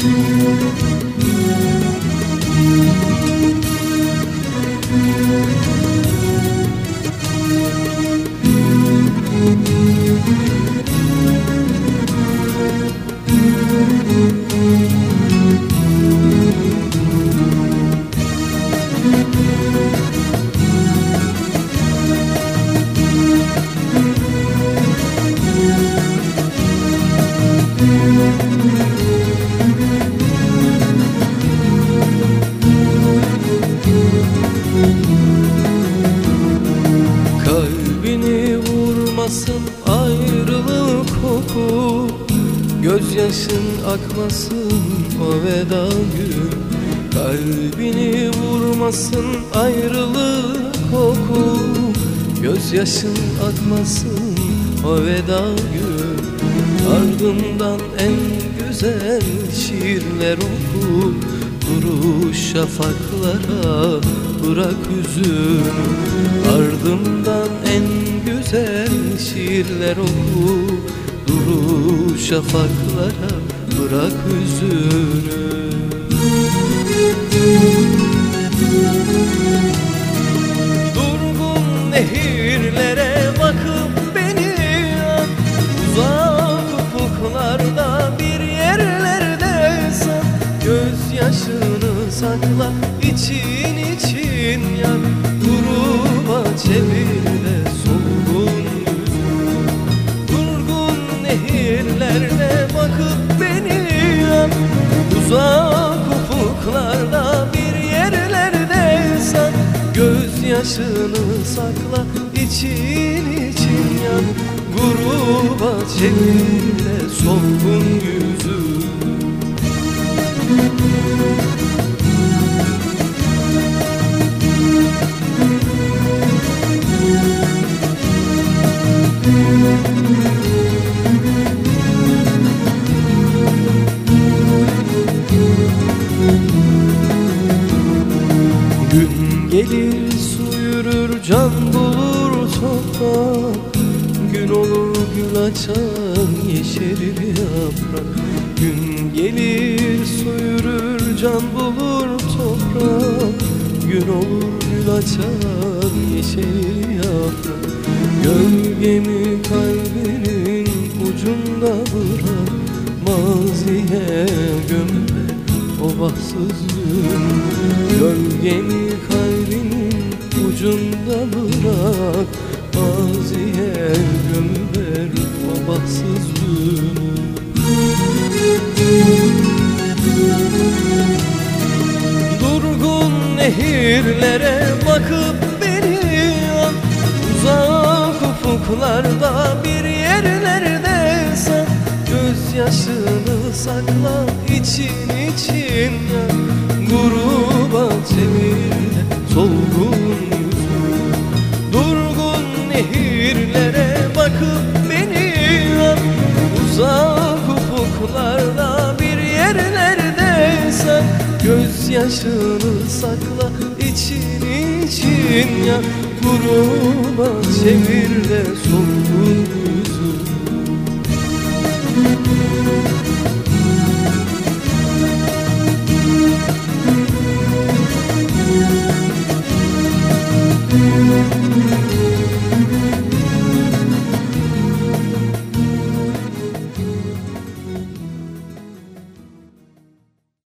Kalbini Gözyaşın akmasın o veda gün Kalbini vurmasın ayrılık koku. Gözyaşın akmasın o veda gün Ardından en güzel şiirler oku. Duru şafaklara bırak hüzün Ardından en güzel şiirler oku Duru şafaklara bırak hüzünü. Durgun nehirlere bakıp beni an Uzak ufuklarda bir yerlerde san Gözyaşını sakla için bakıp beni Uzak ufuklarda bir yerlerde san Gözyaşını sakla için için yan Gruba çevir de solgun gül açar yeşerir yaprak. Gün gelir su yürür can bulur toprak Gün olur gül açar yeşerir yaprak. Gölgemi kalbinin ucunda bırak Maziye gömme o bahtsız gün. Gölgemi kalbinin ucunda bırak Maziye gömüver o bahtsız gün. Durgun nehirlere bakıp beni an Uzak ufuklarda bir yerlerde san Gözyaşını sakla için için yan Gruba çevir nehirlere bakıp beni an Uzak ufuklarda bir yerlerde sen Gözyaşını sakla için için ya. Gruba çevir de solgun